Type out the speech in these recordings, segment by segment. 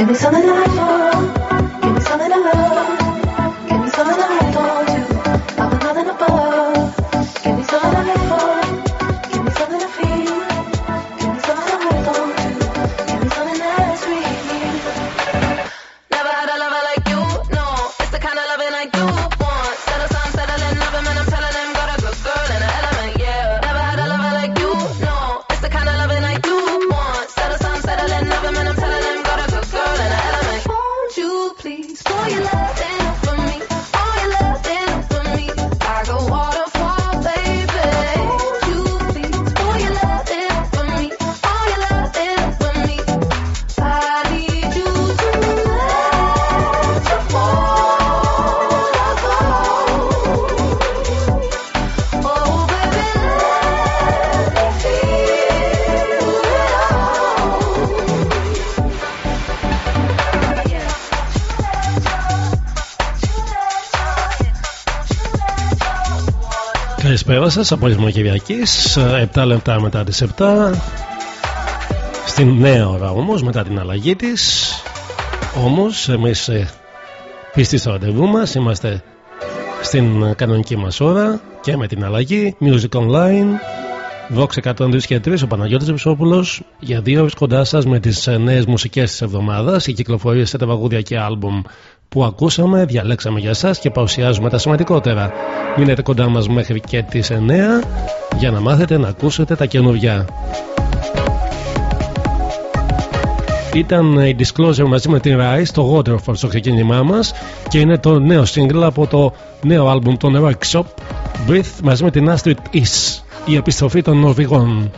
Give me some of love. Give me some of love. Σας. Απόγευμα Κυριακής, 7 λεπτά μετά τις 7. Στην νέα ώρα όμως, μετά την αλλαγή της. Όμως, εμείς ε, πίστη στο ραντεβού μας, είμαστε στην κανονική μας ώρα και με την αλλαγή. Music Online, Vox 102 και 3, ο Παναγιώτης Βυσόπουλο για δύο ώρες κοντά σας με τις ε, νέες μουσικές της εβδομάδας, οι κυκλοφορίες σε τραγούδια και άλμπουμ που ακούσαμε, διαλέξαμε για σας και παρουσιάζουμε τα σημαντικότερα. Μείνετε κοντά μας μέχρι και τις 9 για να μάθετε να ακούσετε τα καινούργια. Ήταν η Disclosure μαζί με την Rise στο Waterfall στο ξεκίνημά μας και είναι το νέο single από το νέο άλμπουμ των Workshop Breath μαζί με την Astrid Is η επιστροφή των Νορβηγών.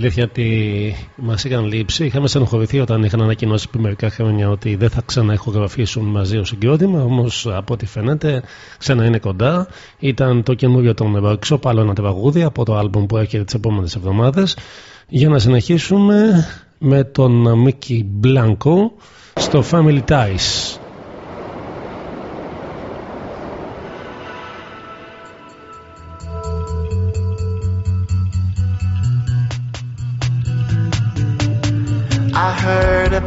Αλήθεια ότι μας είχαν λείψει. Είχαμε στενοχωρηθεί όταν είχαν ανακοινώσει πριν μερικά χρόνια ότι δεν θα ξαναεχογραφήσουν μαζί ω συγκρότημα. Όμως από ό,τι φαίνεται ξανά είναι κοντά. Ήταν το καινούριο των workshop, άλλο ένα τραγούδι από το album που έρχεται τις επόμενες εβδομάδες. Για να συνεχίσουμε με τον Μίκη Μπλάνκο στο Family Ties.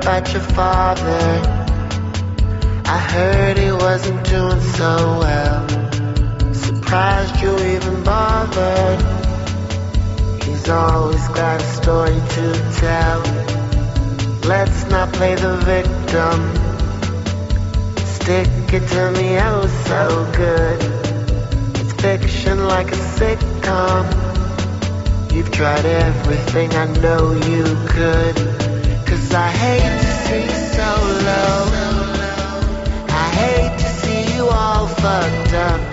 About your father. I heard he wasn't doing so well. Surprised you even bothered. He's always got a story to tell. Let's not play the victim. Stick it to me oh so good. It's fiction like a sitcom. You've tried everything I know you could. I hate to see you so low. I hate to see you all fucked up.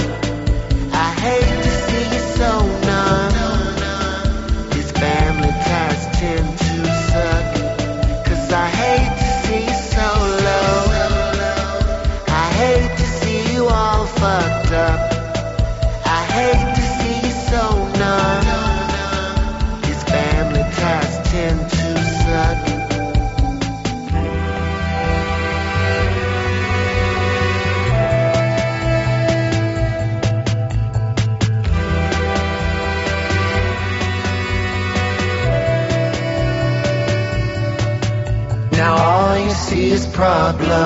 blood.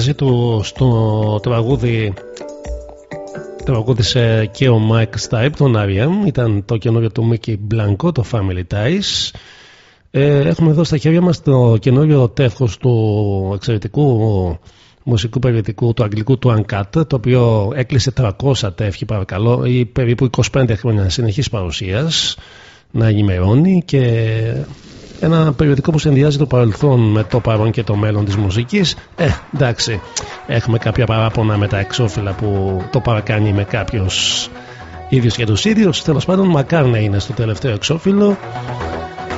Μαζί του στο τραγούδι τραγούδισε και ο Mike Stipe τον R.E.M. ήταν το καινούριο του Mickey Blanco το Family Ties ε, έχουμε εδώ στα χέρια μας το καινούριο τεύχος του εξαιρετικού μουσικού περιοδικού του αγγλικού του Uncut το οποίο έκλεισε 300 τεύχη παρακαλώ ή περίπου 25 χρόνια συνεχής παρουσίας να ενημερώνει και ένα περιοδικό που συνδυάζει το παρελθόν με το παρόν και το μέλλον της μουσικής. Ε, εντάξει, έχουμε κάποια παράπονα με τα εξώφυλλα που το παρακάνει με κάποιος ίδιος και τους ίδιους. Τέλος πάντων μακάρι να είναι στο τελευταίο εξώφυλλο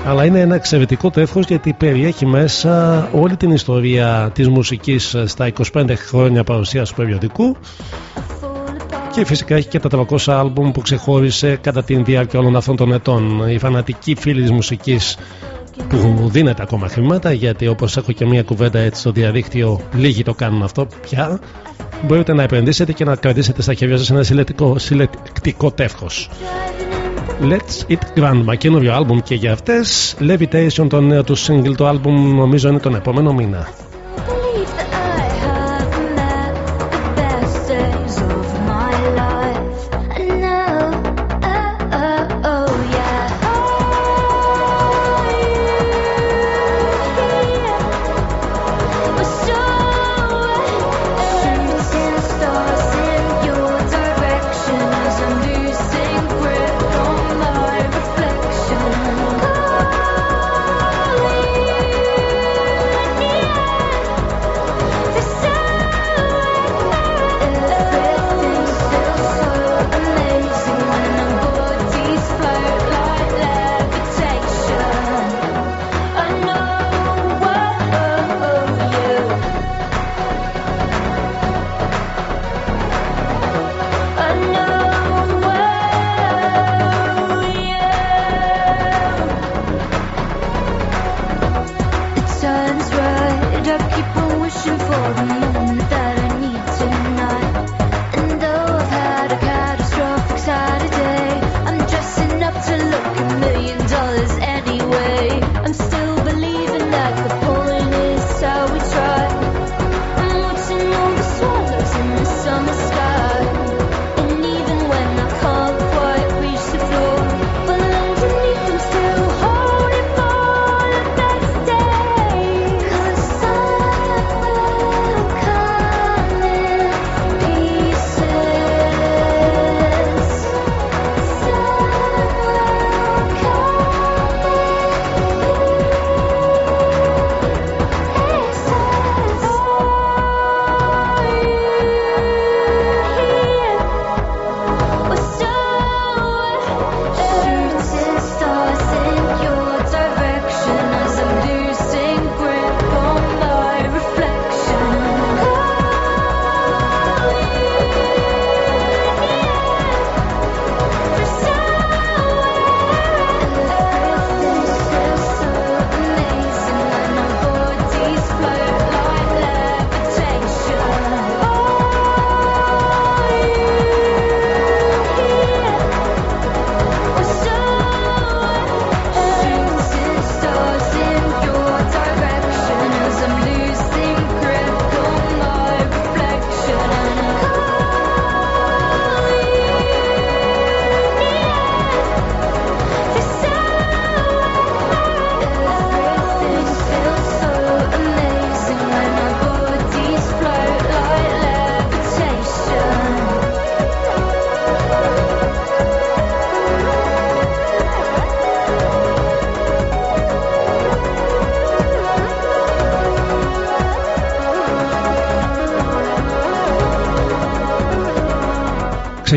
αλλά είναι ένα εξαιρετικό τεύχος γιατί περιέχει μέσα όλη την ιστορία της μουσικής στα 25 χρόνια παρουσίας του περιοδικού. Και φυσικά έχει και τα 300 άλμπουμ που ξεχώρισε κατά την διάρκεια όλων αυτών των ετών. Οι φανατικοί φίλοι της μουσικής που δίνεται ακόμα χρήματα γιατί όπως έχω και μια κουβέντα έτσι στο διαδίκτυο λίγοι το κάνουν αυτό πια μπορείτε να επενδύσετε και να κρατήσετε στα χέρια σας ένα συλλεκτικό, συλλεκτικό τεύχος. Let's Eat Grandma καινούριο άλμπουμ και για αυτές. Levitation το νέο του single το άλμπουμ νομίζω είναι τον επόμενο μήνα. Uh,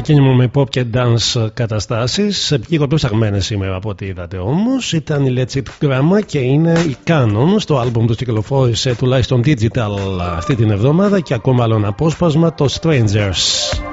ξεκίνημα με pop και dance καταστάσεις, λίγο πιο ψαγμένε σήμερα από ό,τι είδατε όμως. Ήταν η Let's It Grammar και είναι η Canon. Στο album τους κυκλοφόρησε τουλάχιστον digital αυτή την εβδομάδα και ακόμα άλλο ένα απόσπασμα, το Strangers.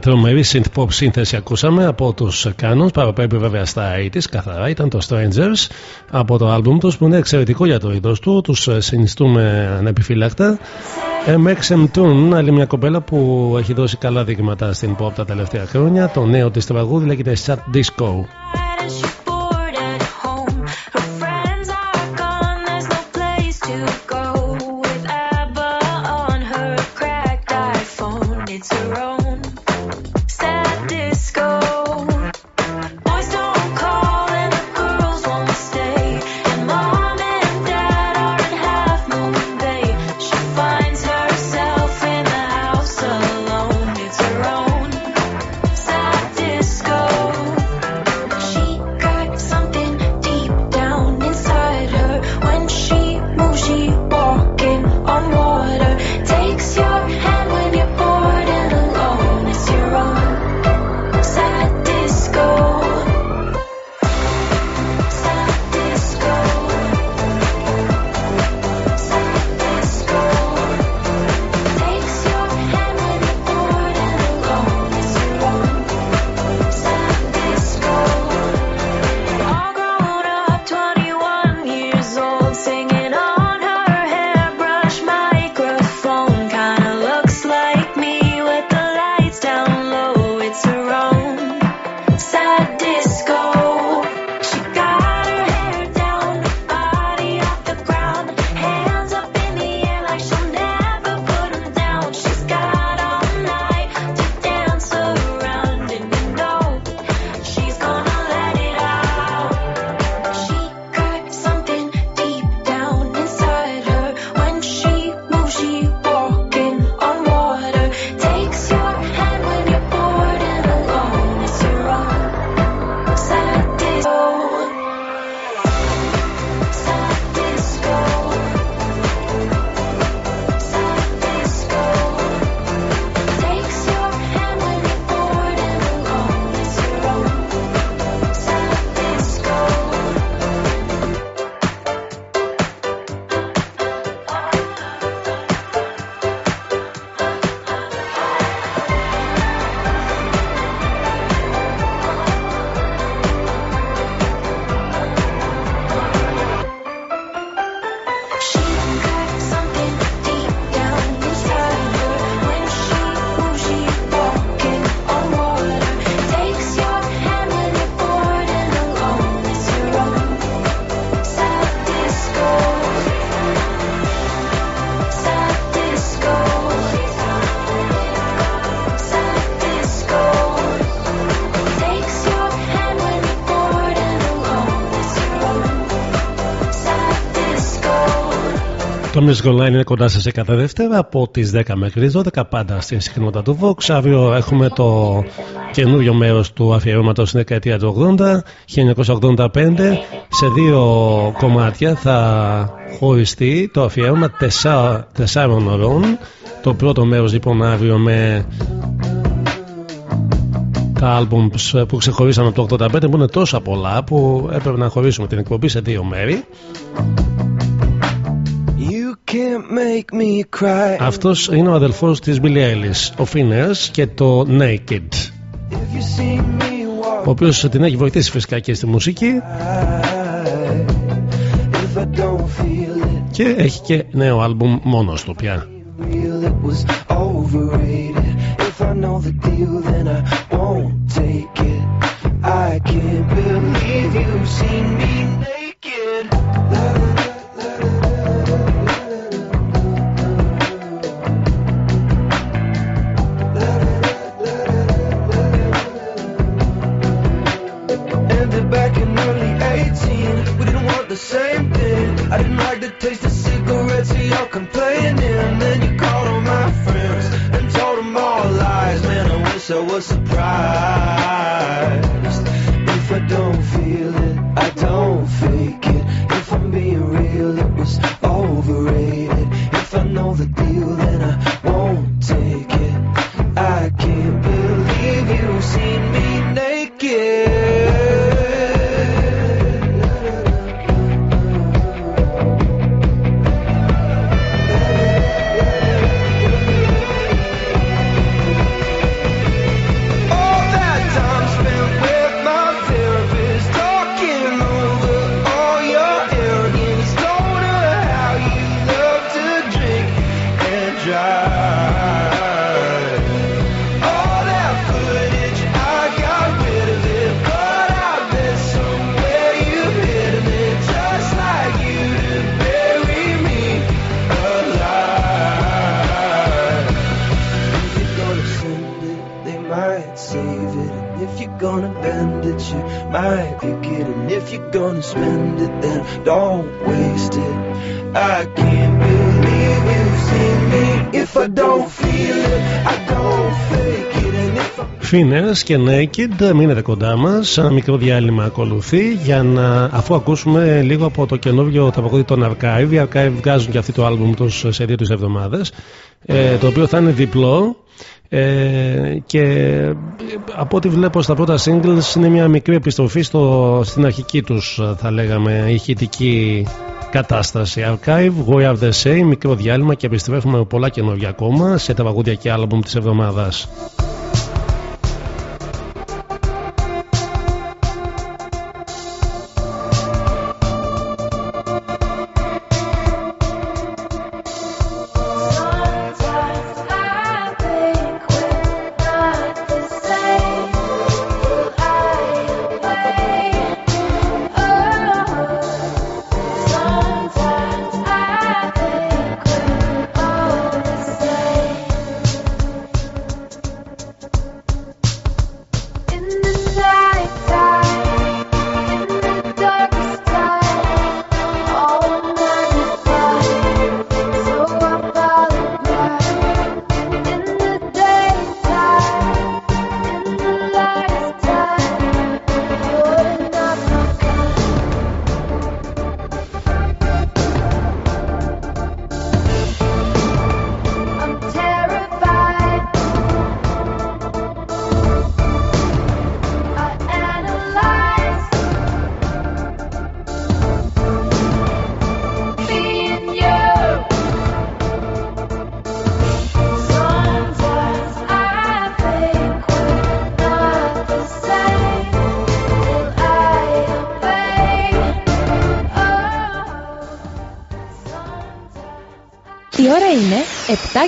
Τρομερή synth pop σύνθεση ακούσαμε από τους Canons. Παραπέμπει βέβαια στα 80's καθαρά ήταν το Strangers. Από το άλμπουμ τους που είναι εξαιρετικό για το είδος του τους συνιστούμε ανεπιφύλακτα. MXM Tune, άλλη μια κοπέλα που έχει δώσει καλά δείγματα στην pop τα τελευταία χρόνια. Το νέο της τραγούδι λέγεται Chat Disco Το Music Online είναι κοντά σας κάθε Δευτέρα από τις 10 μέχρι τις 12 πάντα στην συχνότητα του Vox. Αύριο έχουμε το καινούριο μέρος του αφιερώματος στην δεκαετία του 80, 1985. Σε δύο κομμάτια θα χωριστεί το αφιέρωμα 4 ωρών. Το πρώτο μέρος λοιπόν αύριο με τα άλμπουμς που ξεχωρίσαμε από το 85 που είναι τόσα πολλά που έπρεπε να χωρίσουμε την εκπομπή σε δύο μέρη. Αυτός είναι ο αδελφός της Billie Eilish, ο Phineas και το Naked. Ο οποίος την έχει βοηθήσει φυσικά και στη μουσική. Και έχει και νέο άλμπουμ μόνος του πια. I can't believe you've seen me Finners και Naked, μείνετε κοντά μας. Ένα μικρό διάλειμμα ακολουθεί για να, αφού ακούσουμε λίγο από το καινούριο τραγούδι των Archive. Οι Archive βγάζουν και αυτή το άλμπουμ τους σε δύο τι εβδομάδες. Ε, το οποίο θα είναι διπλό. Ε, και ε, από ό,τι βλέπω στα πρώτα singles είναι μια μικρή επιστροφή στο, στην αρχική τους θα λέγαμε ηχητική κατάσταση Archive, We Are The Same, μικρό διάλειμμα και επιστρέφουμε με πολλά καινούργια ακόμα σε τραγούδια και άλμπουμ της εβδομάδας.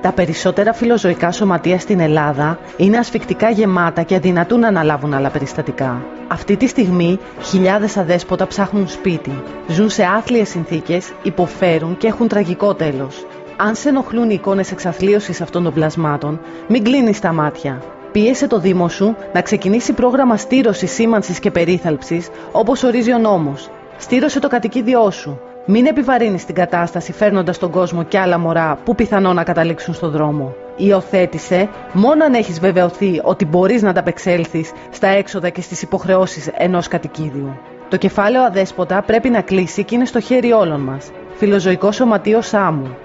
Τα περισσότερα φιλοζωικά σωματεία στην Ελλάδα είναι ασφικτικά γεμάτα και αδυνατούν να αναλάβουν άλλα περιστατικά. Αυτή τη στιγμή χιλιάδες αδέσποτα ψάχνουν σπίτι, ζουν σε άθλιες συνθήκες, υποφέρουν και έχουν τραγικό τέλος. Αν σε ενοχλούν οι εικόνες εξαθλίωσης αυτών των πλασμάτων, μην κλείνεις τα μάτια. Πίεσε το Δήμο σου να ξεκινήσει πρόγραμμα στήρωσης, σήμανσης και περίθαλψης όπως ορίζει ο νόμος. Στήρωσε το κατοικίδιό σου. Μην επιβαρύνεις την κατάσταση φέρνοντας τον κόσμο και άλλα μωρά που πιθανόν να καταλήξουν στον δρόμο. Υιοθέτησε μόνο αν έχεις βεβαιωθεί ότι μπορείς να ανταπεξέλθεις στα έξοδα και στις υποχρεώσεις ενός κατοικίδιου. Το κεφάλαιο αδέσποτα πρέπει να κλείσει και είναι στο χέρι όλων μας. Φιλοζωικός Σωματείος Σάμου.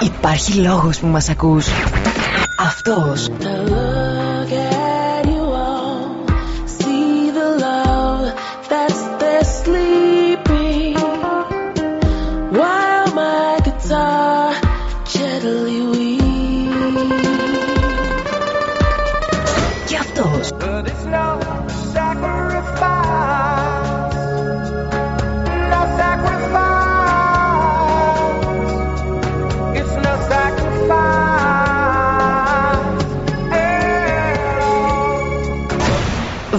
Υπάρχει λόγος που μας ακούς. Αυτός.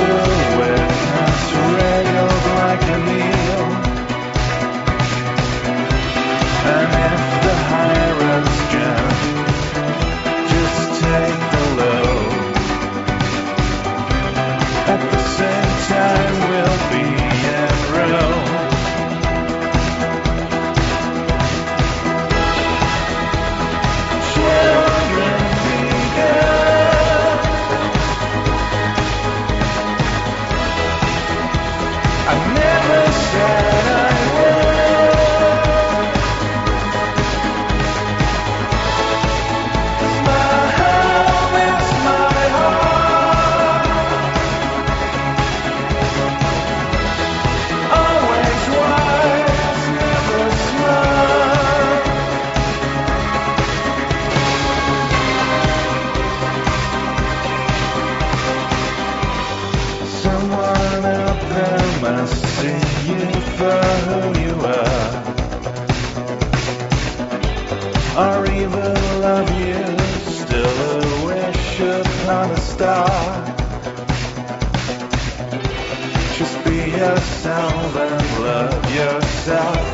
you. myself.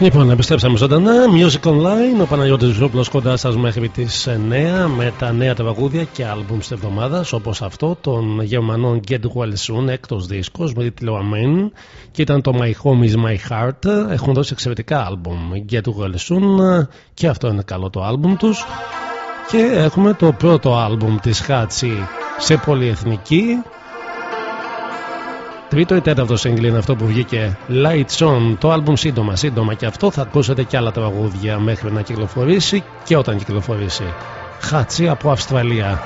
Λοιπόν, επιστρέψαμε ζωντανά. Music Online. Ο Παναγιώτης Ζούπλος κοντά σας μέχρι τις 9 με τα νέα τραγούδια και άλμπουμς της εβδομάδας όπως αυτό των Γερμανών Get Well Soon, έκτος δίσκος με τίτλο Amen και ήταν το My Home Is My Heart. Έχουν δώσει εξαιρετικά άλμπουμ Get Well Soon και αυτό είναι καλό το άλμπουμ τους. Και έχουμε το πρώτο άλμπουμ της Χάτσι σε πολυεθνική Τρίτο ή τέταρτο σύγκλι είναι αυτό που βγήκε Lights On, το άλμπουμ σύντομα, σύντομα και αυτό θα ακούσετε και άλλα τραγούδια μέχρι να κυκλοφορήσει και όταν κυκλοφορήσει. Χάτσι από Αυστραλία.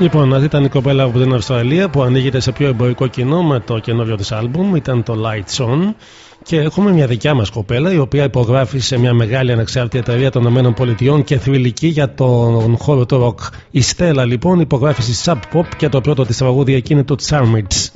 Λοιπόν, αυτή ήταν η κοπέλα από την Αυστραλία που ανοίγεται σε πιο εμπορικό κοινό με το καινούριο της άλμπουμ. Ήταν το Lights On. Και έχουμε μια δικιά μας κοπέλα η οποία υπογράφει σε μια μεγάλη ανεξάρτητη εταιρεία των ΗΠΑ και θρηλυκή για τον χώρο του ροκ. Η Στέλλα λοιπόν υπογράφει στη Sub Pop και το πρώτο της τραγούδι εκείνη το Charmage.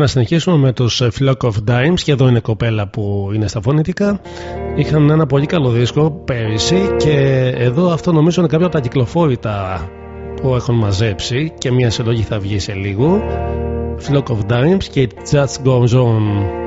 Να συνεχίσουμε με τους ε, Flock of Dimes και εδώ είναι κοπέλα που είναι στα φωνητικά. Είχαν ένα πολύ καλό δίσκο πέρυσι και εδώ αυτό νομίζω είναι κάποια από τα κυκλοφόρητα που έχουν μαζέψει και μια συλλογή θα βγει σε λίγο. Flock of Dimes και It Just Goes On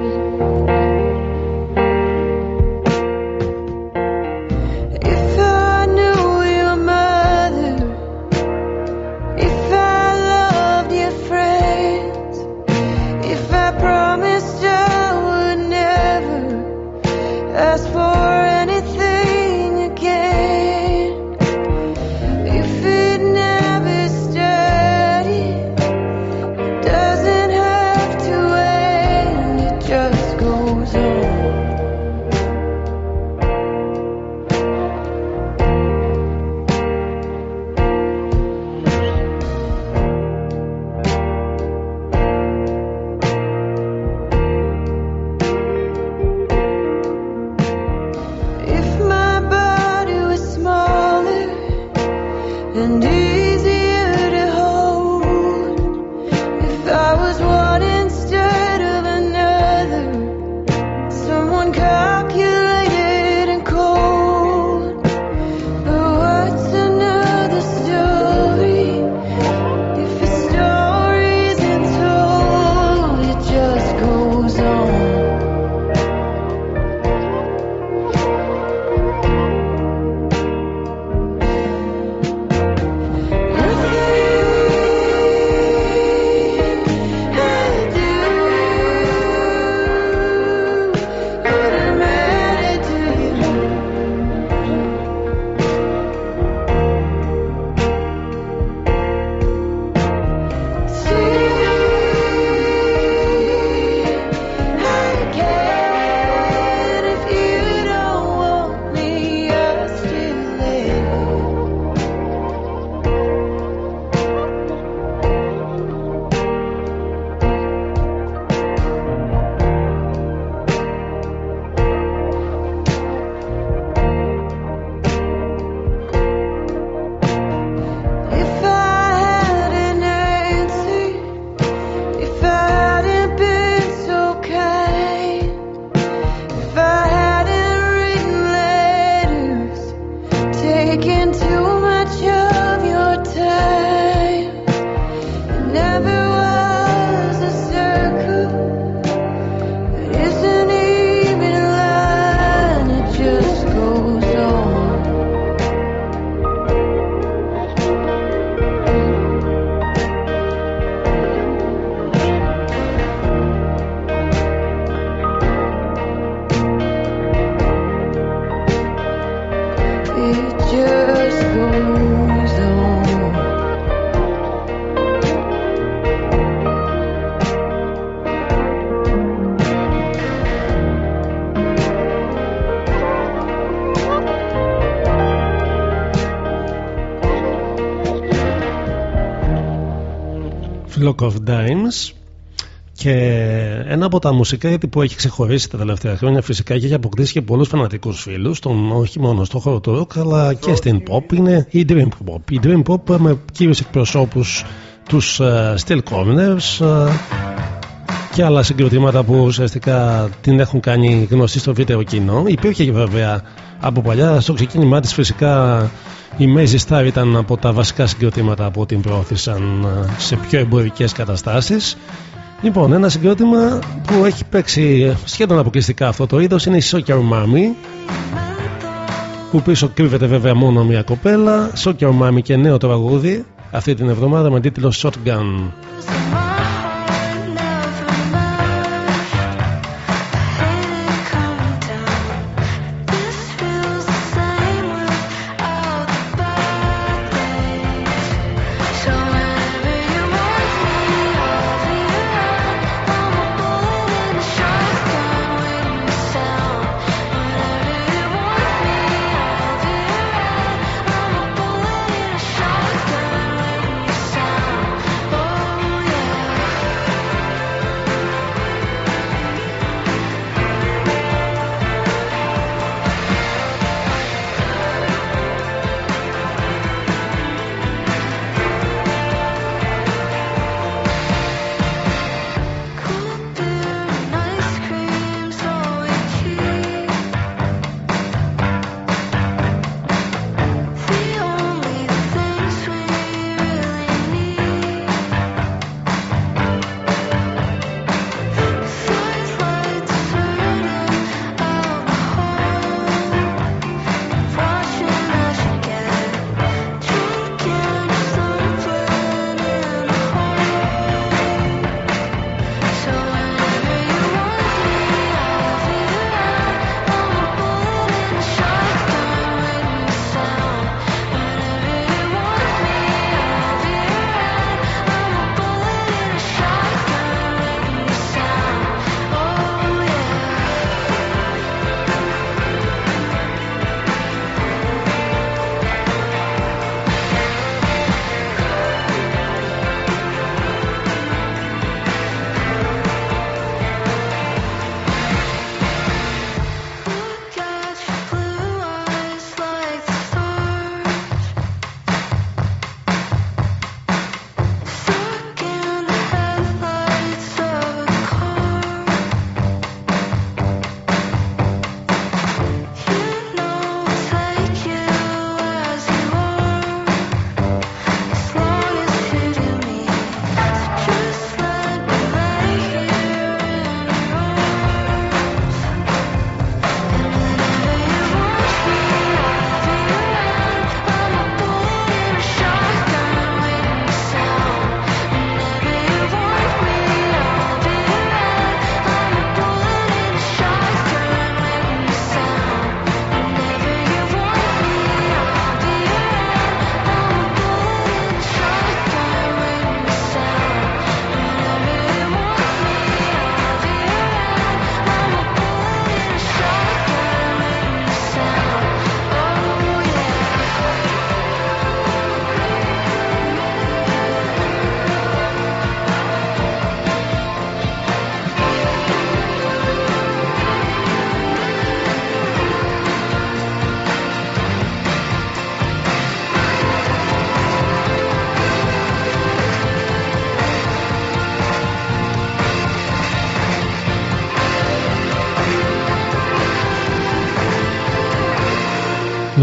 Flock of Dimes και ένα από τα μουσικά γιατί που έχει ξεχωρίσει τα τελευταία χρόνια φυσικά και έχει αποκτήσει και πολλούς φανατικούς φίλους τον, όχι μόνο στο χώρο του rock αλλά και στην pop είναι η Dream Pop. Η Dream Pop με κύριους εκπροσώπους τους uh, Steel Corners ε, και άλλα συγκροτήματα που ουσιαστικά την έχουν κάνει γνωστή στο βίντεο κοινό. Υπήρχε και βέβαια από παλιά στο ξεκίνημά της φυσικά η Mazy Star ήταν από τα βασικά συγκροτήματα που την προώθησαν ε, σε πιο εμπορικές καταστάσεις. Λοιπόν, ένα συγκρότημα που έχει παίξει σχεδόν αποκλειστικά αυτό το είδος είναι η Soccer Mommy που πίσω κρύβεται βέβαια μόνο μια κοπέλα. Soccer Mommy και νέο τραγούδι αυτή την εβδομάδα με τίτλο Shotgun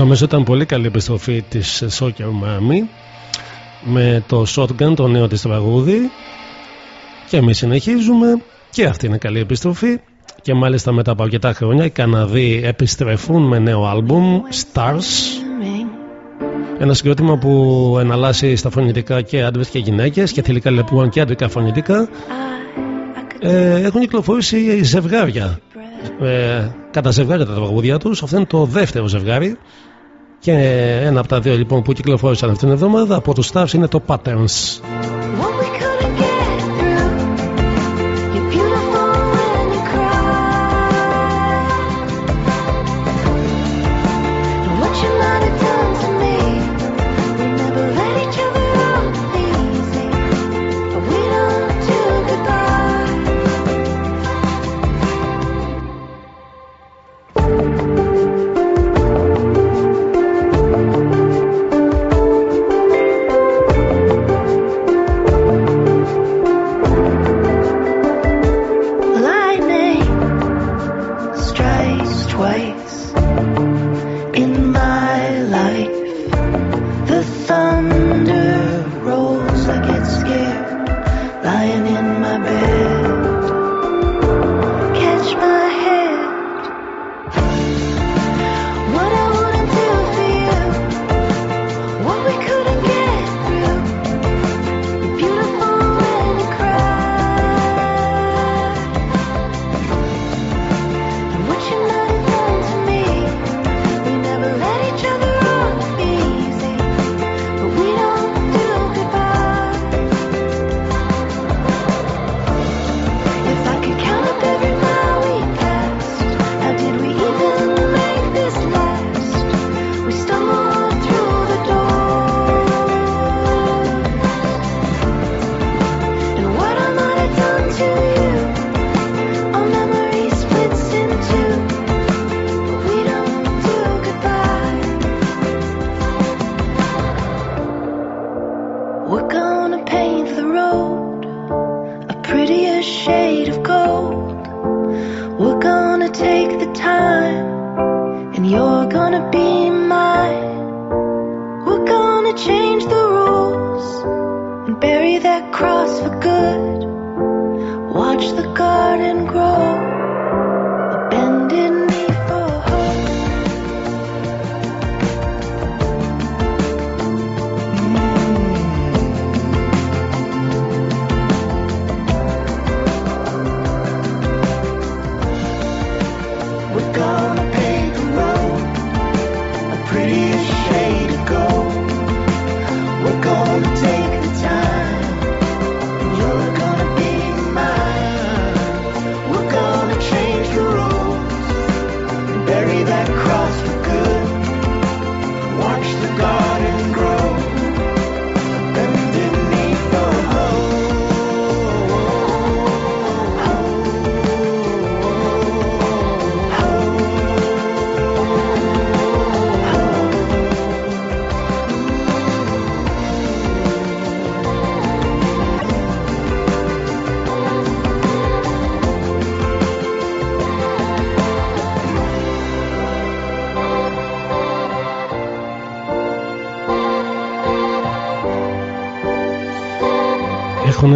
Νομίζω ήταν πολύ καλή επιστροφή της Soccer Mami με το Shotgun, το νέο της τραγούδι και εμείς συνεχίζουμε και αυτή είναι καλή επιστροφή και μάλιστα μετά από αρκετά χρόνια οι Καναδοί επιστρέφουν με νέο άλμπουμ Stars ένα συγκρότημα που εναλλάσσει στα φωνητικά και άντρες και γυναίκες και θηλυκά λεπούαν και άντρικα φωνητικά. Ε, έχουν κυκλοφορήσει ζευγάρια. Ε, κατά ζευγάρια τα τραγουδιά τους. Αυτό είναι το δεύτερο ζευγάρι. Και ένα από τα δύο λοιπόν που κυκλοφόρησαν αυτήν την εβδομάδα από τους Stars είναι το Patterns.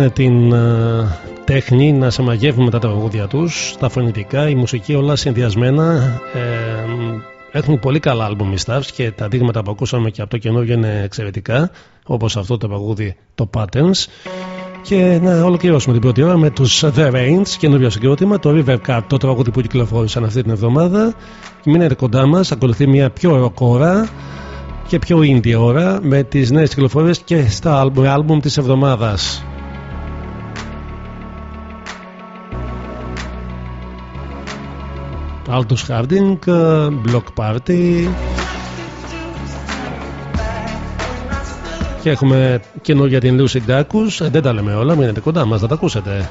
Έχουν την ε, τέχνη να σε μαγεύουν με τα τραγούδια τους, τα φωνητικά, η μουσική όλα συνδυασμένα. Ε, έχουν πολύ καλά άλμπουμ οι Stars και τα δείγματα που ακούσαμε και από το καινούργιο είναι εξαιρετικά, όπως αυτό το τραγούδι το Patterns. Και να ολοκληρώσουμε την πρώτη ώρα με τους The Rains, καινούριο συγκρότημα, το River Cup, το τραγούδι που κυκλοφόρησαν αυτή την εβδομάδα. Μείνετε κοντά μας, ακολουθεί μια πιο rock ώρα και πιο indie ώρα με τις νέες κυκλοφορίες και στα άλμπουμ, άλμπουμ της εβδομάδας. Aldous Harding, Block Party. Και έχουμε καινούργια την Lucy Dacus δεν τα λέμε όλα, μείνετε κοντά μας, θα τα ακούσετε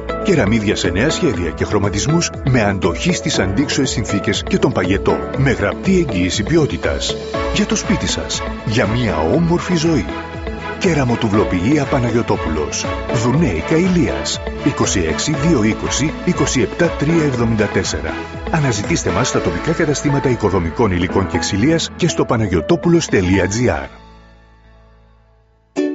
Κεραμίδια σε νέα σχέδια και χρωματισμούς με αντοχή στις αντίξωες συνθήκες και τον παγετό. Με γραπτή εγγύηση ποιότητας. Για το σπίτι σας. Για μια όμορφη ζωή. Κεραμοτουβλοποιία Παναγιωτόπουλος. Δουνέικα Ηλίας. 26 220 27 374. Αναζητήστε μας στα τοπικά καταστήματα οικοδομικών υλικών και ξυλίας και στο παναγιωτόπουλος.gr.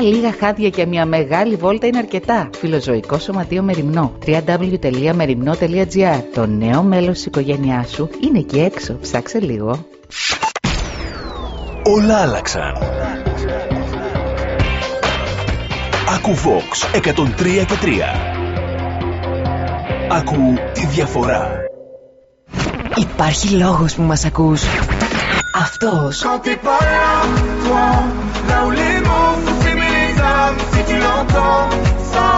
λίγα χάδια και μια μεγάλη βόλτα είναι αρκετά. Φιλοζωικό Σωματείο Μεριμνό. www.merimno.gr Το νέο μέλος της οικογένειάς σου είναι εκεί έξω. Ψάξε λίγο. Όλα άλλαξαν. Ακού Vox 103 και 3. Ακού τη διαφορά. Υπάρχει λόγος που μας ακούς. Αυτός. Quand t'es pas là, toi, là où les mots si tu l'entends, ça,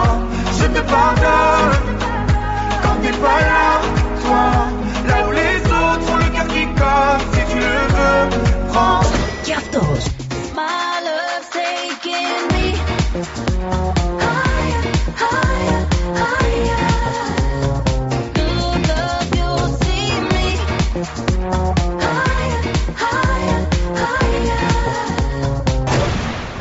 je te pardonne. Quand t'es pas là, toi, là où les autres ont le cœur qui colle, si tu le veux, prends.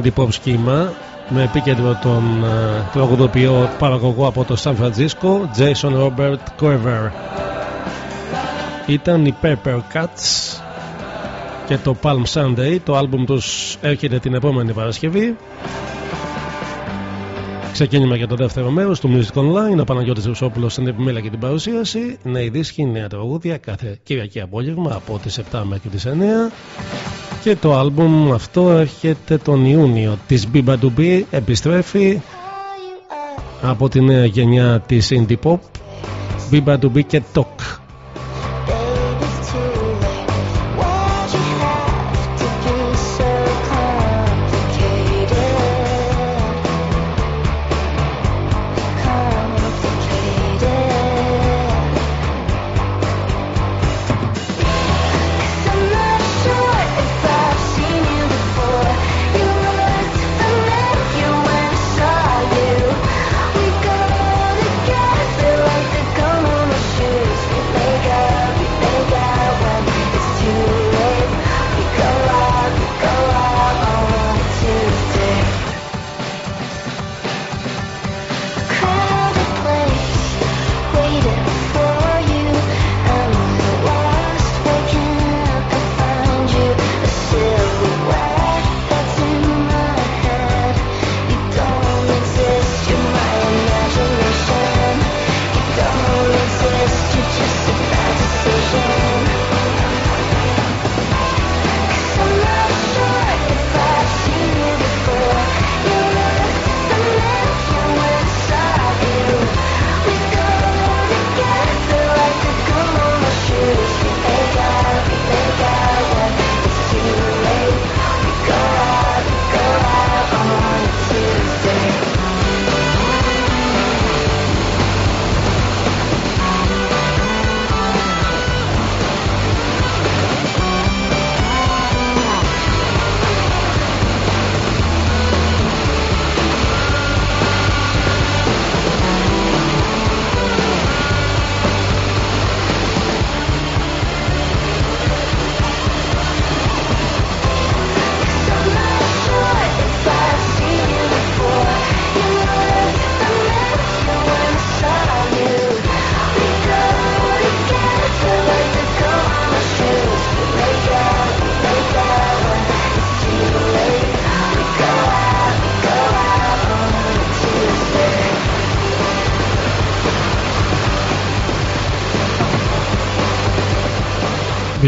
Το indie pop σχήμα, με επίκεντρο τον ε, τραγουδοποιό παραγωγό από το Σαν Φραντζίσκο, Jason Robert Quiver. Ήταν οι Pepper Cuts και το Palm Sunday, το άλμπουμ τους έρχεται την επόμενη Παρασκευή. Ξεκίνημα για το δεύτερο μέρος του Music Online. Ο Παναγιώτης Ρουσόπουλος στην επιμέλεια και την παρουσίαση. Νέοι δίσκοι, νέα τραγούδια κάθε Κυριακή απόγευμα από τις 7 μέχρι τις 9. Και το άλμπουμ αυτό έρχεται τον Ιούνιο. Της Biba Dubi επιστρέφει από τη νέα γενιά της Indie Pop. Biba Dubi και Talk.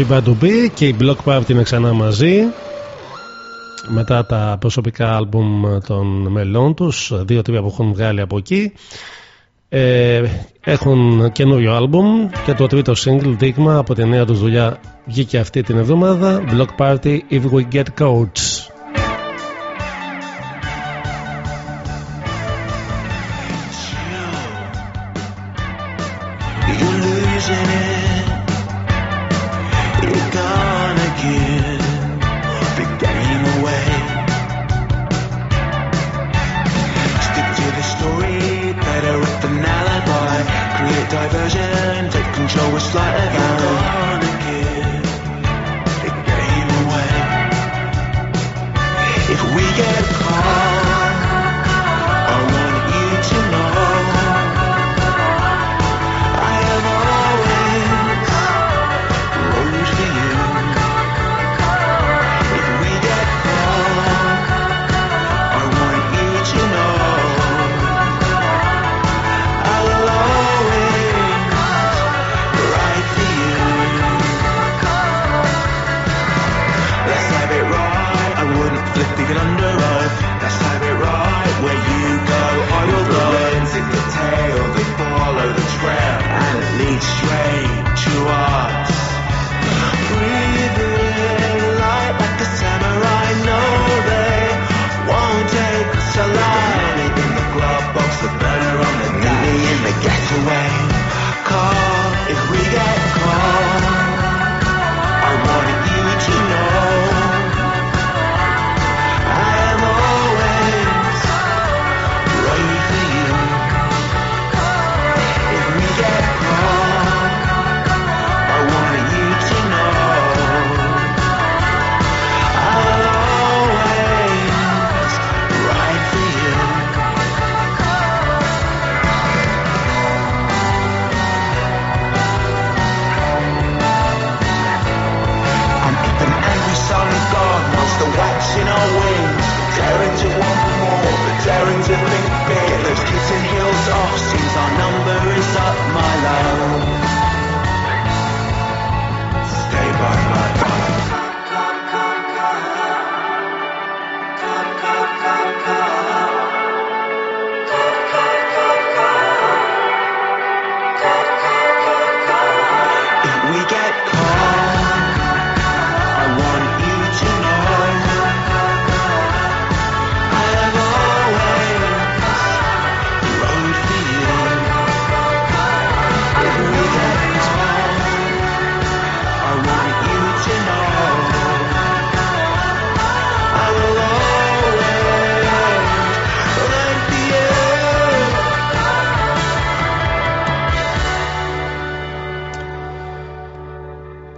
Viva to Be και η Block Party είναι ξανά μαζί. Μετά τα προσωπικά άλμπουμ των μελών τους δύο-τρία που έχουν βγάλει από εκεί. Ε, έχουν καινούριο άλμπουμ και το τρίτο single δείγμα από τη νέα τους δουλειά βγήκε αυτή την εβδομάδα. Block Party If We Get Coach get caught,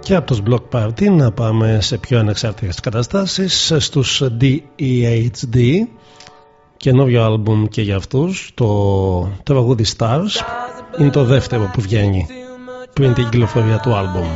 Και από τους Block Party να πάμε σε πιο ανεξάρτητες καταστάσεις στους DEHD καινούριο άλμπουμ και για αυτούς το τραγούδι Stars. Είναι το δεύτερο που βγαίνει πριν την κυκλοφορία του άλμπουμ.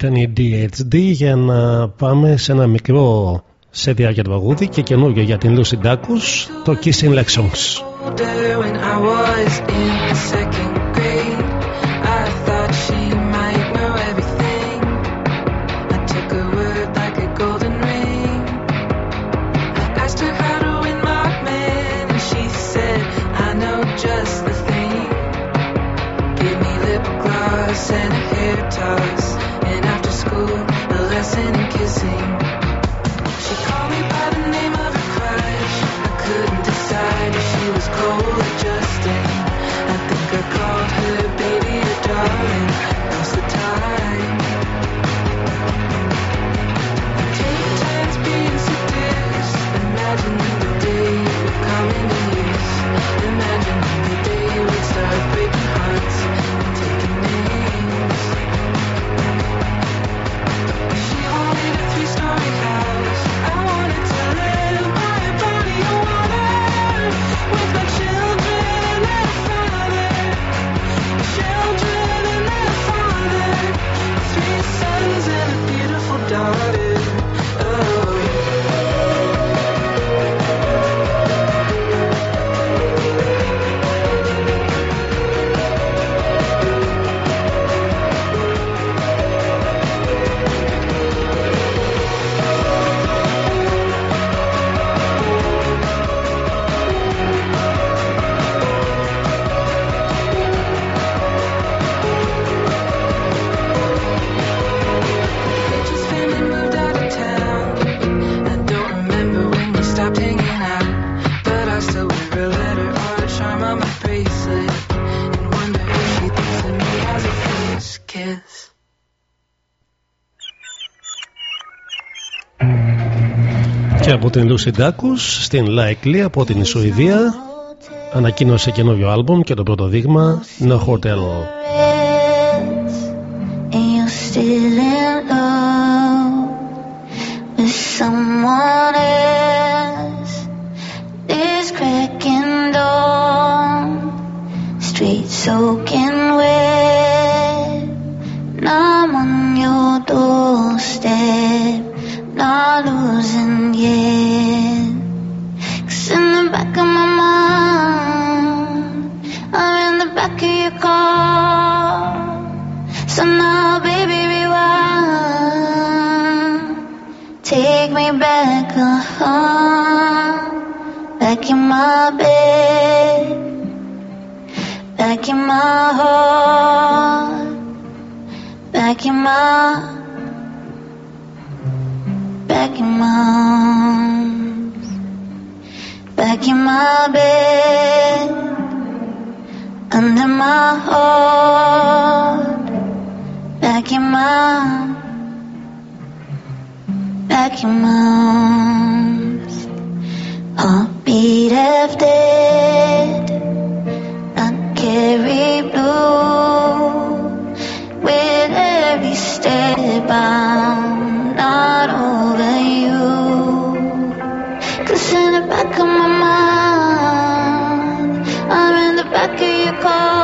ήταν η DHD για να πάμε σε ένα μικρό σε διάρκεια τραγούδι και καινούριο για την Lucy Dacus το Kissing Like από την Lucy Dacus στην Likely από την Σουηδία ανακοίνωσε καινούριο άλμπομ και το πρώτο δείγμα No Hotel. Back in my bed. Back in my heart. Back in my. Back in my arms. Back in my bed. Under my heart. Back in my. Back in my arms. Heartbeat half dead. Not carry blue. With every step I'm not over you. Cause in the back of my mind, I'm in the back of your car.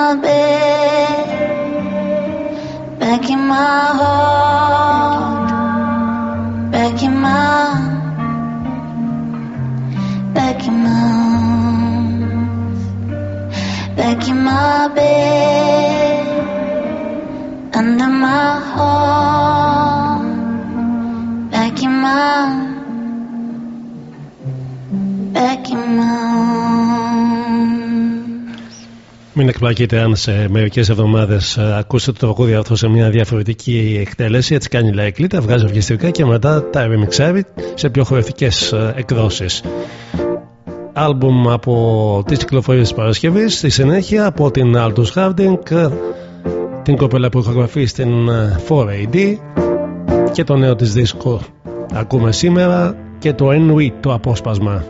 My bed. Back in my heart. Back in my. Back in my. Back in my bed. Μην εκπλακείτε αν σε μερικές εβδομάδες ακούσετε το τραγούδι αυτό σε μια διαφορετική εκτέλεση. Έτσι κάνει η Λαϊκλή, τα βγάζει αυγιστικά και μετά τα remixάρει σε πιο χορευτικές εκδόσεις. Άλμπουμ από τις κυκλοφορίες της Παρασκευής. Στη συνέχεια από την Aldous Harding, την κοπέλα που ηχογραφεί στην 4AD και το νέο της δίσκο ακούμε σήμερα και το NW το απόσπασμα.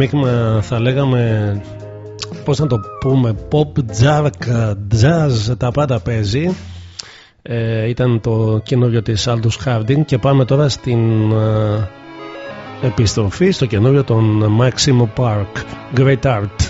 μείγμα θα λέγαμε πώς να το πούμε pop, jazz, jazz τα πάντα παίζει. Ε, ήταν το καινούριο της Aldous Harding και πάμε τώρα στην ε, επιστροφή στο καινούριο των Maximo Park Great Art.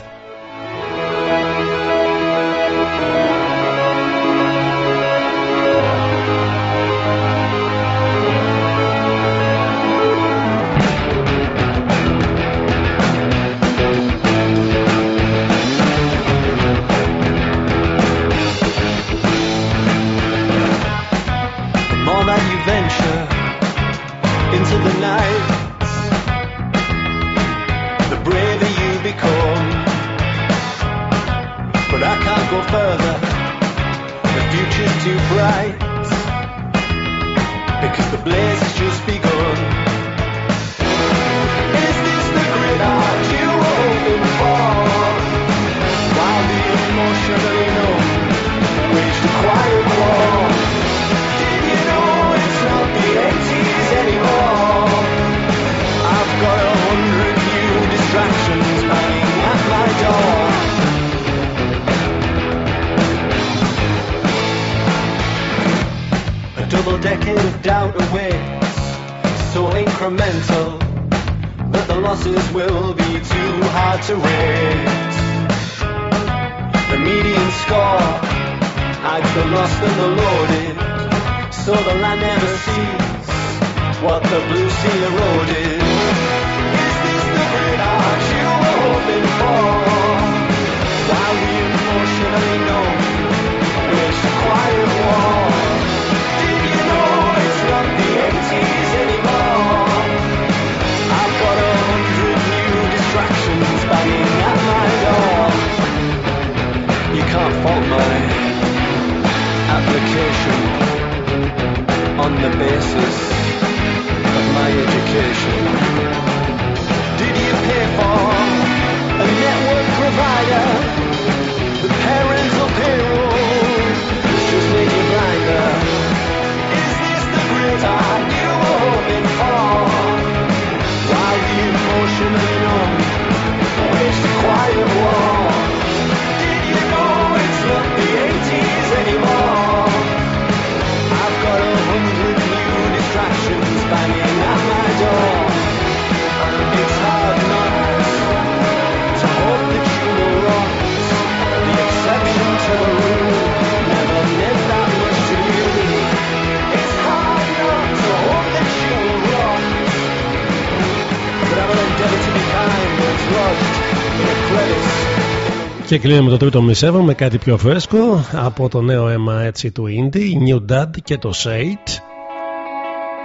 Κλείνουμε το τρίτο μισεύρο με κάτι πιο φρέσκο από το νέο αίμα έτσι του Indie, New Dad και το Sate.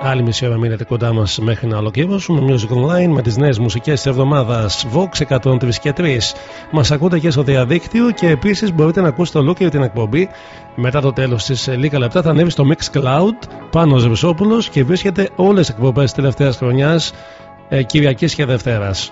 Άλλη μισή ώρα μείνετε κοντά μας μέχρι να ολοκληρώσουμε. Music Online με τις νέες μουσικές της εβδομάδας Vox 103 και 3. Μας ακούτε και στο διαδίκτυο και επίσης μπορείτε να ακούσετε ολόκληρη την εκπομπή. Μετά το τέλος της, ε, λίγα λεπτά θα ανέβει στο Mix Cloud πάνω Ζευσόπουλο και βρίσκεται όλες τις εκπομπές της τελευταίας χρονιάς ε, Κυριακής και Δευτέρας.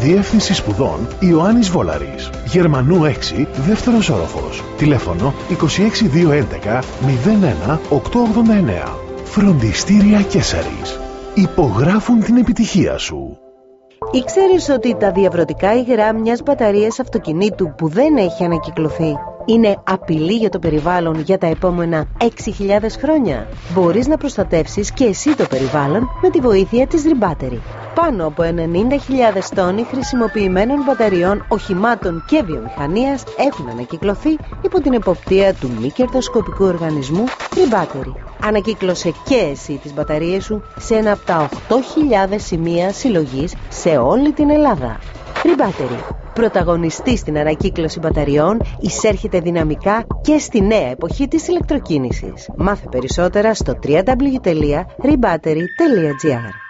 Διεύθυνση σπουδών Ιωάννης Βόλαρης. Γερμανού 6, δεύτερος όροφος. Τηλέφωνο 26211 01 889. Φροντιστήρια Κέσαρης. Υπογράφουν την επιτυχία σου. Ήξερες ότι τα διαβρωτικά υγρά μιας μπαταρίας αυτοκινήτου που δεν έχει ανακυκλωθεί; Είναι απειλή για το περιβάλλον για τα επόμενα 6.000 χρόνια. Μπορείς να προστατεύσεις και εσύ το περιβάλλον με τη βοήθεια της Rebattery. Πάνω από 90.000 τόνοι χρησιμοποιημένων μπαταριών οχημάτων και βιομηχανίας έχουν ανακυκλωθεί υπό την εποπτεία του μη κερδοσκοπικού οργανισμού Rebattery. Ανακύκλωσε και εσύ τις μπαταρίες σου σε ένα από τα 8.000 σημεία συλλογής σε όλη την Ελλάδα. Rebattery. Πρωταγωνιστή στην ανακύκλωση μπαταριών, εισέρχεται δυναμικά και στη νέα εποχή της ηλεκτροκίνησης. Μάθε περισσότερα στο www.rebattery.gr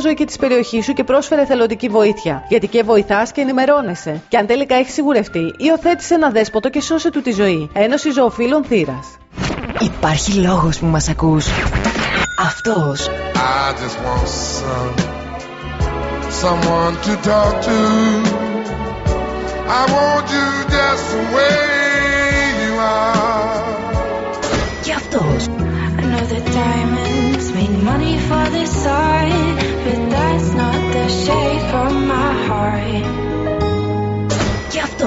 φιλοζωική της περιοχής σου και πρόσφερε θελοντική βοήθεια. Γιατί και βοηθάς και ενημερώνεσαι. Και αν τελικά έχεις σιγουρευτεί, υιοθέτησε ένα δέσποτο και σώσε του τη ζωή. Ένωση Ζωοφύλων Θήρα. Υπάρχει λόγος που μας ακούς. Αυτός. I just want some, someone to talk to. I want you just the way you are. Και αυτός. I know that diamonds make money for this art, και αυτό.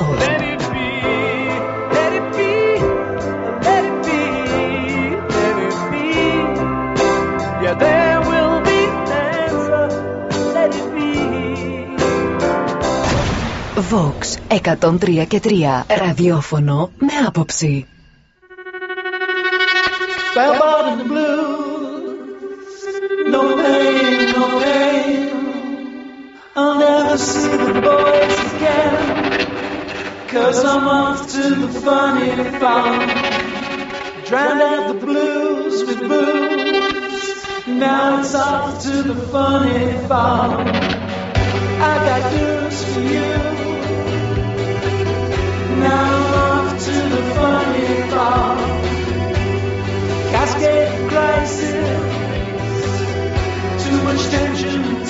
Και και τρία ραδιόφωνο με άποψη. No pain, no pain. I'll never see the boys again. Cause I'm off to the funny farm. Drowned out the blues with booze. Now it's off to the funny farm. I got news for you. Now I'm off to the funny farm. Cascade crisis. Much tension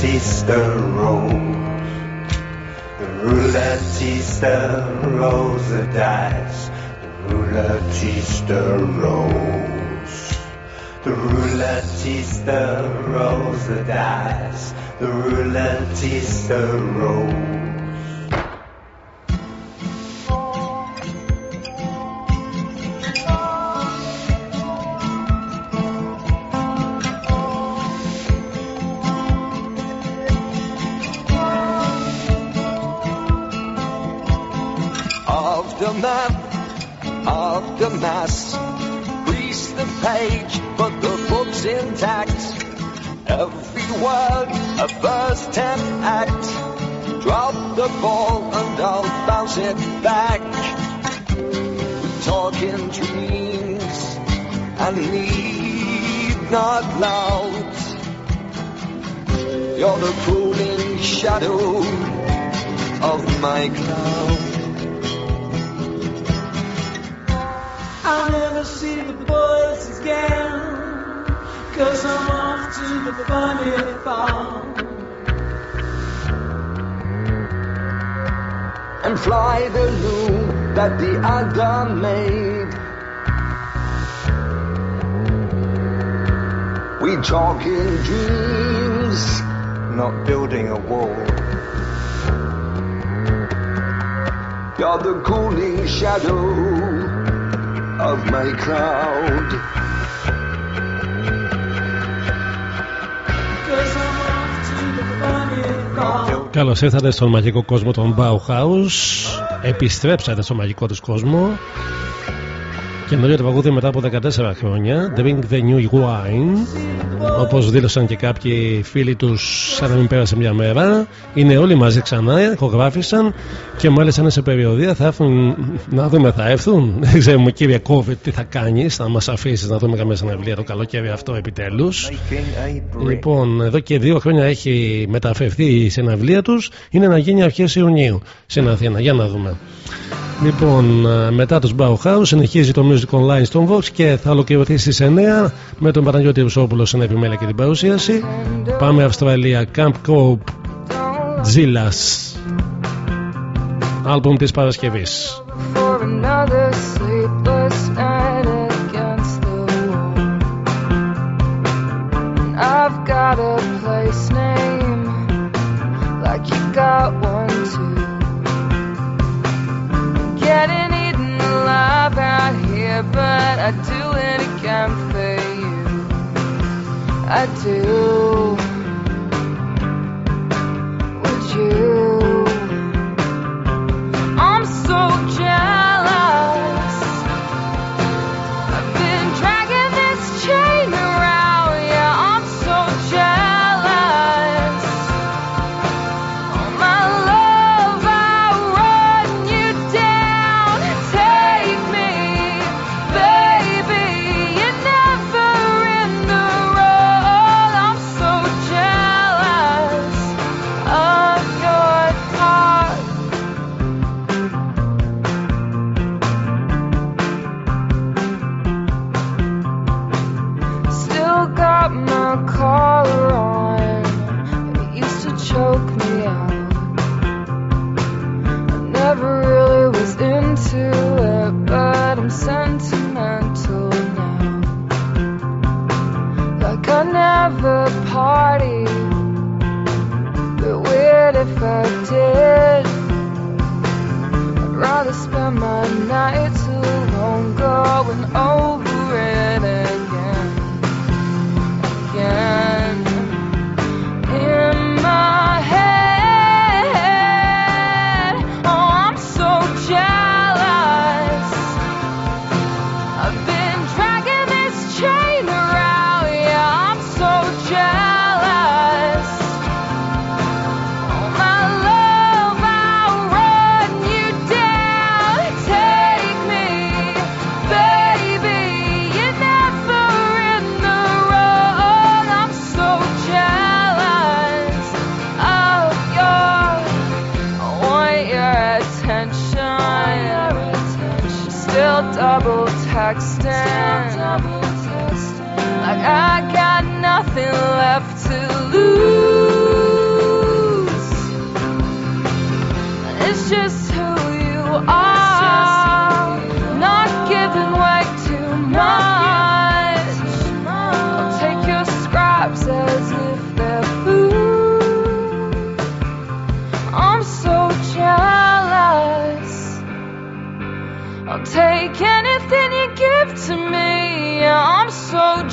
teaches the. The ruler teaches the rolls of dice. The ruler teaches rolls. The ruler teaches the rolls of dice. The ruler teaches rolls. Shadow of my cloud. Cause I'm off to the funny farm. Καλώς ήρθατε στον μαγικό κόσμο των Bauhaus. Επιστρέψατε στο μαγικό του κόσμο. Καινούριο τραγούδι μετά από 14 χρόνια. Drink the new wine. Όπως δήλωσαν και κάποιοι φίλοι τους, σαν να μην πέρασε μια μέρα. Είναι όλοι μαζί ξανά, ηχογράφησαν και μάλιστα είναι σε περιοδία. Θα έρθουν να δούμε, θα έρθουν. Δεν ξέρουμε, κύριε COVID, τι θα κάνει. Θα μας αφήσει να δούμε καμία συναυλία το καλοκαίρι αυτό επιτέλους. Λοιπόν, εδώ και δύο χρόνια έχει μεταφερθεί η συναυλία τους. Είναι να γίνει αρχές Ιουνίου στην Αθήνα. Για να δούμε. Λοιπόν, ε, μετά τους Bauhaus συνεχίζει το Music Online στον Vox και θα ολοκληρωθεί στις 9 με τον Παναγιώτη Ρουσόπουλο στην επιμέλεια και την παρουσίαση. Πάμε Αυστραλία, Camp Cope, Zillas. Άλμπουμ της Παρασκευής. for another sleepless night against the wall. And I've got a but I'd do it again for you. I do. Would you?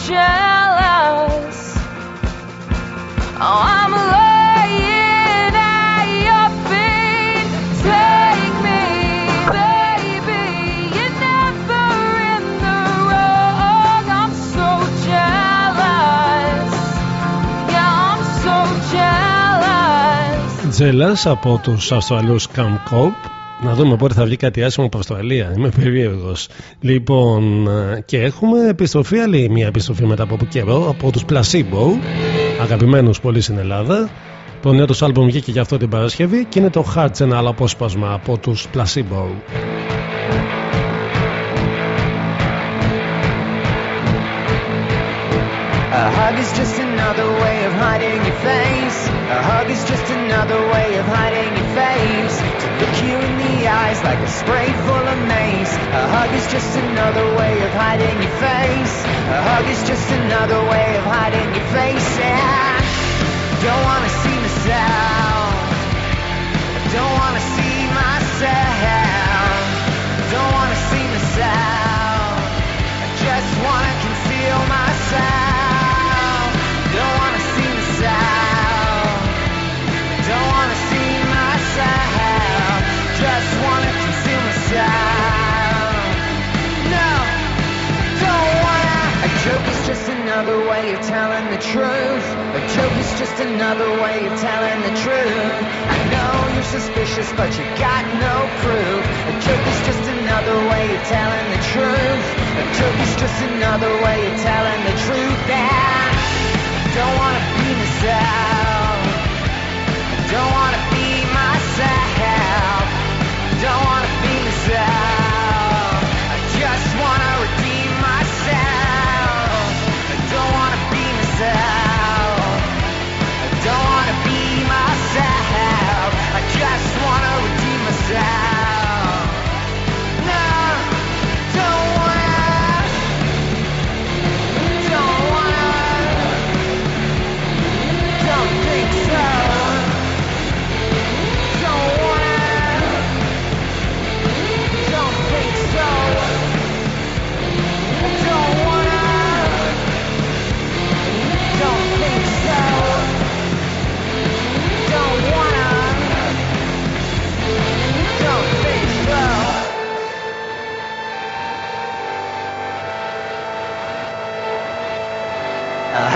jealous. Oh, I'm laying at your feet. Take me, baby. You're never in the wrong. I'm so jealous. Yeah, I'm so jealous. Jealous από τους Αυστραλούς Camp Cope να δούμε πότε θα βγει κάτι άσχημο από Αυστραλία. Είμαι περίεργος. Λοιπόν, ε, και έχουμε επιστροφή, άλλη μια επιστροφή μετά από καιρό από τους Placebo, αγαπημένους πολύ στην Ελλάδα. Το νέο τους άλμπουμ βγήκε για αυτό την Παρασκευή και είναι το Hearts ένα άλλο απόσπασμα από τους Placebo. A hug is just another way of hiding your face. A hug is just another way of hiding your face. Look you in the eyes like a spray full of mace. A hug is just another way of hiding your face. A hug is just another way of hiding your face. Yeah. Don't wanna see myself. Don't wanna of telling the truth. A joke is just another way of telling the truth. I know you're suspicious, but you got no proof. A joke is just another way of telling the truth. A joke is just another way of telling the truth. And I don't wanna be myself. I don't wanna be myself. Don't wanna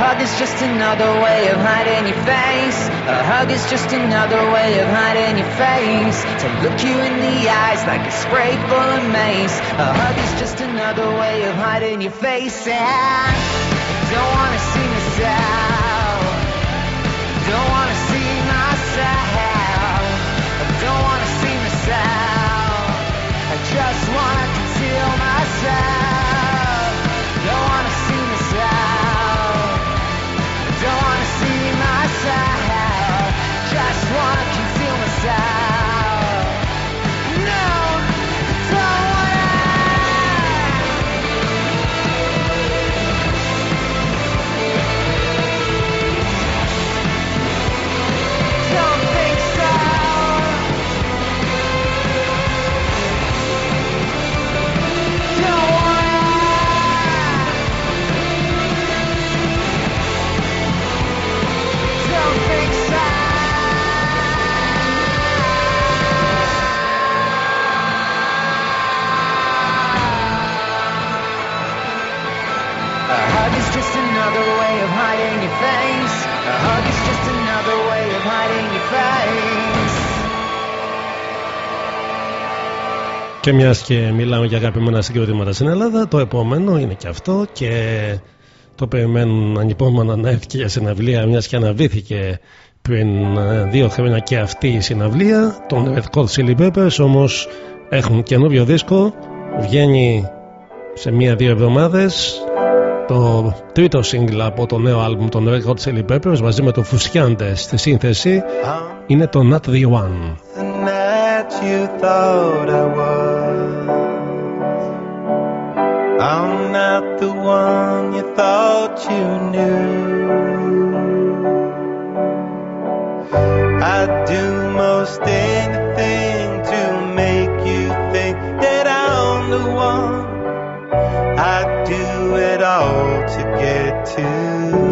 hug is just another way of hiding your face. A hug is just another way of hiding your face. To look you in the eyes like a spray full of mace. A hug is just another way of hiding your face. And don't wanna see myself. Don't wanna Και μιας και μιλάμε για αγαπημένα συγκροτήματα στην Ελλάδα, το επόμενο είναι και αυτό και το περιμένουν ανυπόμονα να έρθει για συναυλία, μιας και αναβήθηκε πριν ε, δύο χρόνια και αυτή η συναυλία των Red Cold Chili Peppers. Όμως έχουν καινούριο δίσκο, βγαίνει σε μία-δύο εβδομάδες το τρίτο σύγκλα από το νέο άλμπουμ των Red Cold Chili Peppers μαζί με το Φουσιάντε στη σύνθεση είναι το Not The One. I'm not the one you thought you knew. I'd do most anything to make you think that I'm the one. I'd do it all to get to.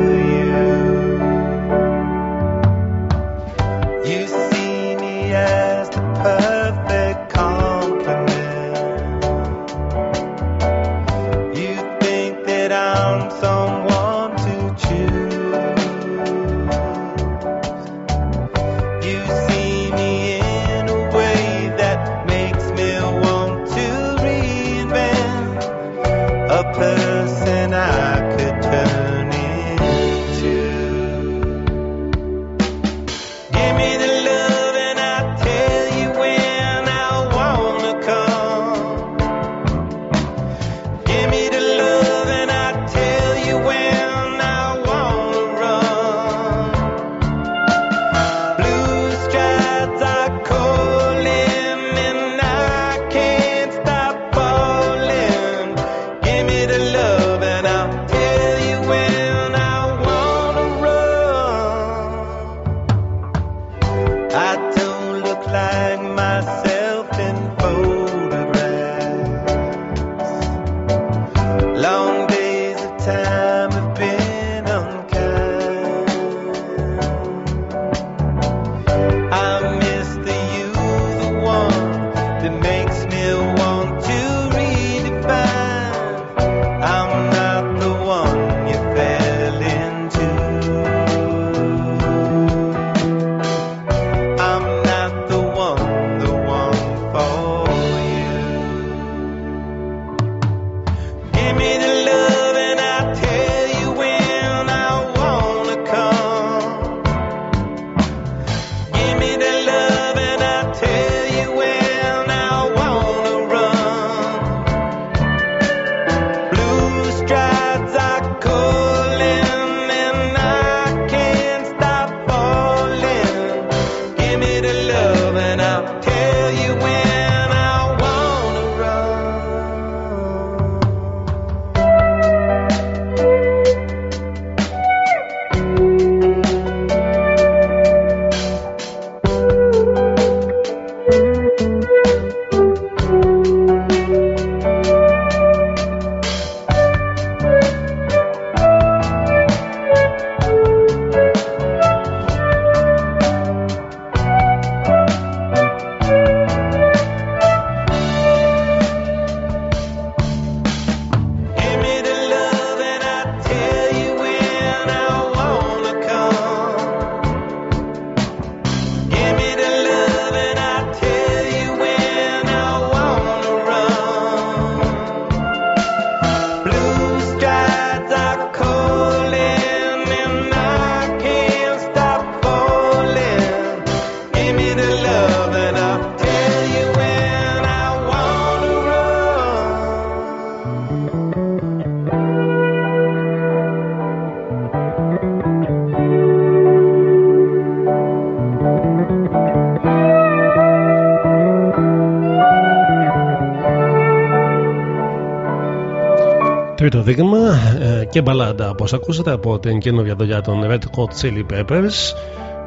τρίτο δείγμα ε, και μπαλάντα όπως ακούσατε από την καινούργια δουλειά των Red Hot Chili Peppers.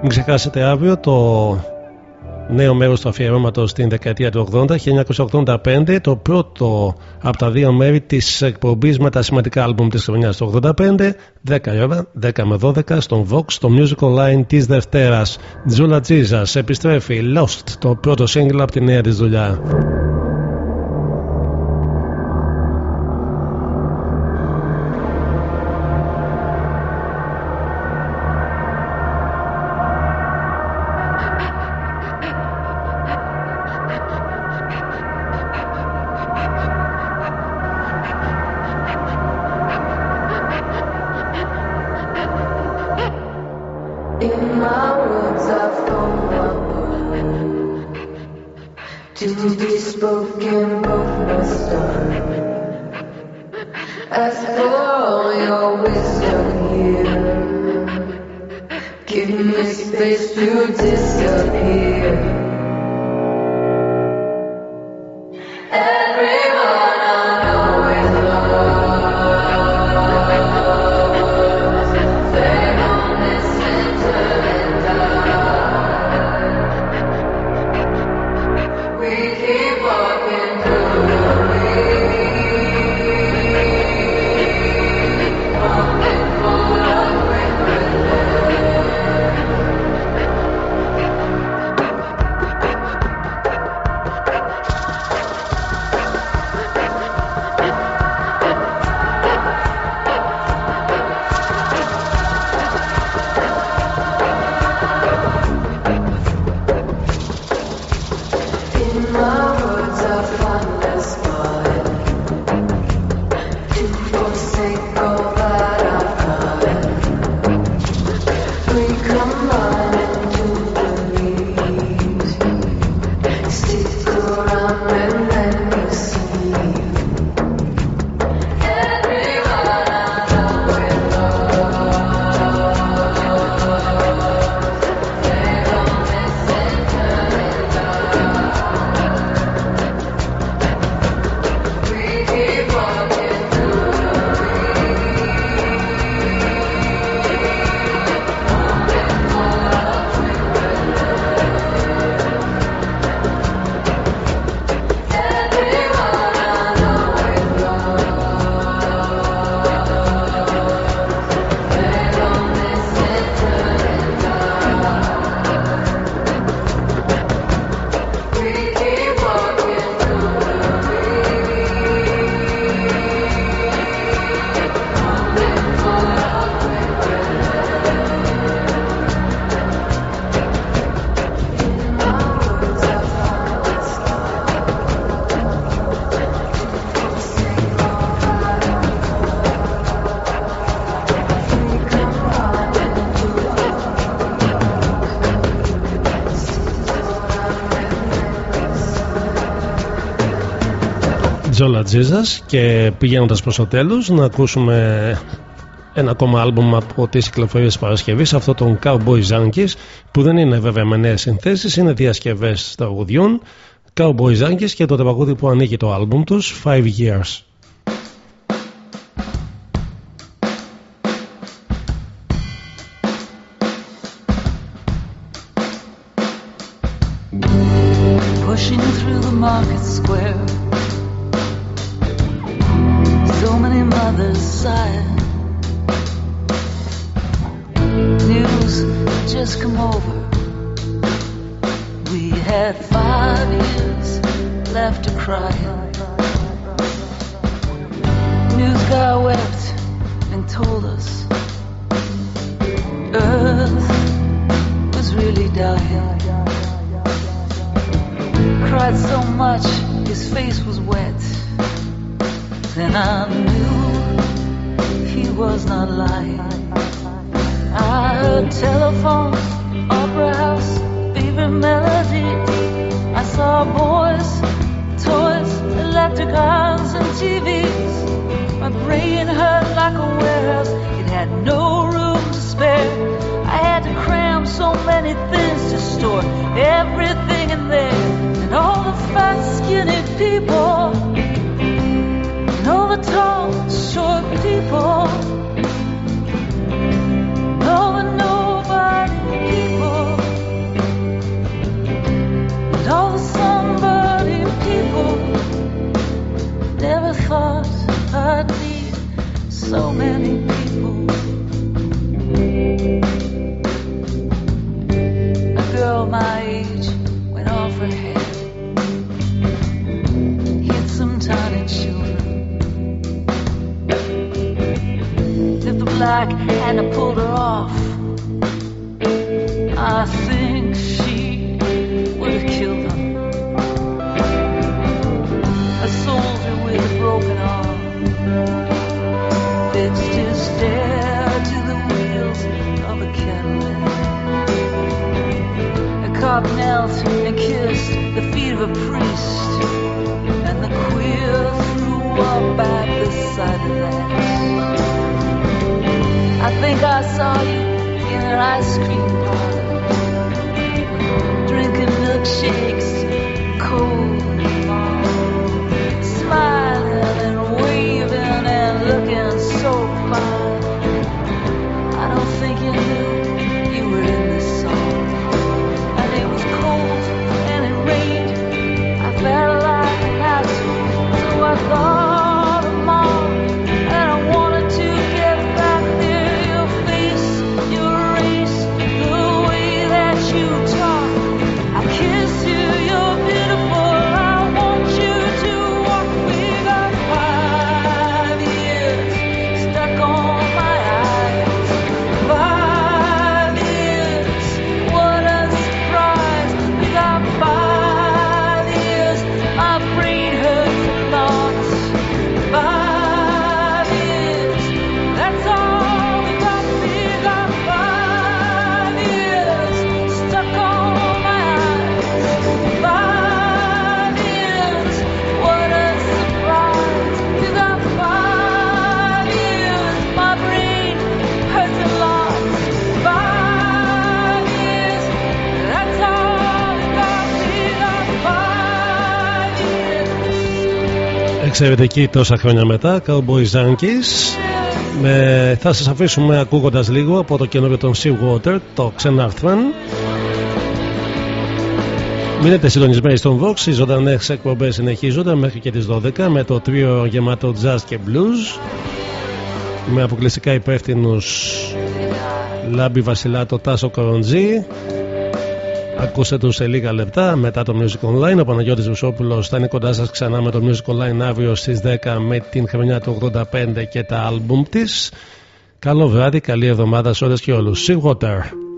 Μην ξεχάσετε αύριο το νέο μέρος του αφιερώματος στην δεκαετία του 80 1985 το πρώτο από τα δύο μέρη της εκπομπής με τα σημαντικά άλμπουμ της χρονιάς του 85 10 ώρα 10 με 12 στον Vox το Musical Line της Δευτέρας. Τζούλα Τζίζας επιστρέφει Lost το πρώτο σύγκλα από τη νέα της δουλειά. τζίζας και πηγαίνοντας προς το τέλος να ακούσουμε ένα ακόμα άλμπουμ από τις κυκλοφορίες της Παρασκευής αυτό των Cowboy Junkies που δεν είναι βέβαια με νέες συνθέσεις είναι διασκευές τραγουδιών. Cowboy Junkies και το τραγούδι που ανήκει το άλμπουμ τους Five Years. Fixed his stare to the wheels of a Cadillac. A cop knelt and kissed the feet of a priest, and the queer threw up at the side of. I think I saw you in an ice cream parlor. Εξαιρετική τόσα χρόνια μετά, Cowboys Yankees. Με, θα σας αφήσουμε ακούγοντας λίγο από το καινούριο των Seawater, το Xenarthran. Μείνετε συντονισμένοι στον Vox, οι ζωντανές εκπομπές συνεχίζονται μέχρι και τις 12 με το τρίο γεμάτο jazz και blues με αποκλειστικά υπεύθυνους Λάμπη Βασιλάτο Τάσο Κοροντζή Ακούστε τους σε λίγα λεπτά μετά το Music Online. Ο Παναγιώτης Βουσόπουλος θα είναι κοντά σας ξανά με το Music Online αύριο στις 10 με την χρονιά του 85 και τα άλμπουμ της. Καλό βράδυ, καλή εβδομάδα σε όλες και όλους. See water.